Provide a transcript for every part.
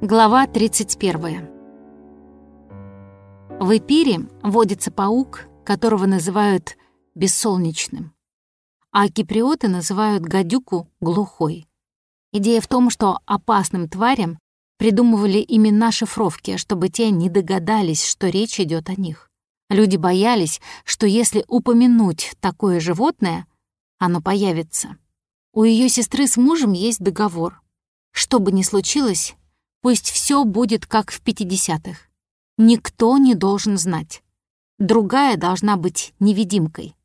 Глава 31. В Эпире водится паук, которого называют бессолнечным, а киприоты называют гадюку глухой. Идея в том, что опасным тварям придумывали имена шифровки, чтобы те не догадались, что речь идет о них. Люди боялись, что если упомянуть такое животное, оно появится. У ее сестры с мужем есть договор. Что бы ни случилось, Пусть все будет как в 50-х. Никто не должен знать. Другая должна быть невидимкой.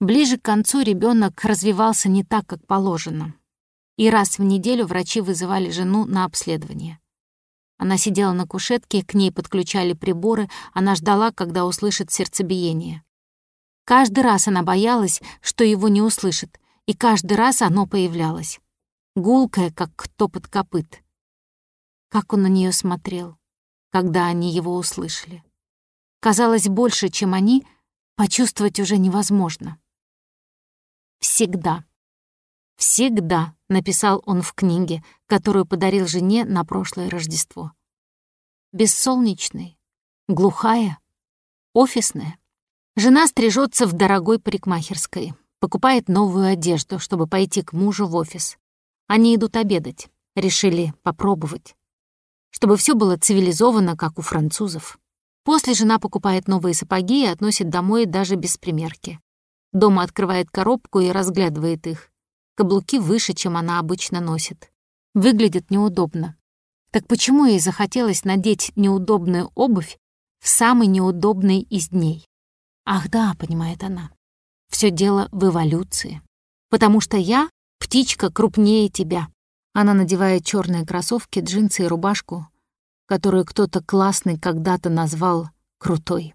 Ближе к концу ребенок развивался не так, как положено. И раз в неделю врачи вызывали жену на обследование. Она сидела на кушетке, к ней подключали приборы, она ждала, когда услышит сердцебиение. Каждый раз она боялась, что его не услышит, и каждый раз оно появлялось. Гулкое, как топот копыт. Как он на нее смотрел, когда они его услышали. Казалось, больше, чем они, почувствовать уже невозможно. «Всегда, всегда», — написал он в книге, которую подарил жене на прошлое Рождество. Бессолнечный, глухая, офисная. Жена стрижется в дорогой парикмахерской, покупает новую одежду, чтобы пойти к мужу в офис. Они идут обедать, решили попробовать чтобы все было цивилизованно, как у французов. После жена покупает новые сапоги и относит домой даже без примерки. Дома открывает коробку и разглядывает их. Каблуки выше, чем она обычно носит. Выглядит неудобно. Так почему ей захотелось надеть неудобную обувь в самый неудобный из дней? Ах да, понимает она. Все дело в эволюции. Потому что я — птичка крупнее тебя. Она надевает черные кроссовки, джинсы и рубашку, которую кто-то классный когда-то назвал «крутой».